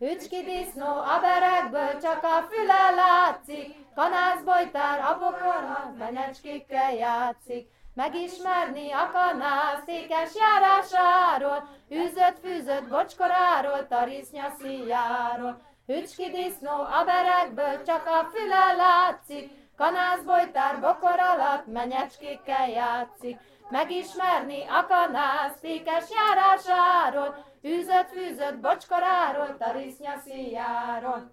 Hücski disznó a berekből csak a füle látszik, kanászbojtár a bokornak menyecskékkel játszik. Megismerni a kanász székes járásáról, űzött, fűzött bocskoráról, tarisznya szíjáról. Hücski disznó a berekből csak a füle látszik, kanászbojtár bokor alatt menyecskékkel játszik. Megismerni a kanász székes járásáról, űzött, fűzött bocskoráról, tarisznya szíjáról.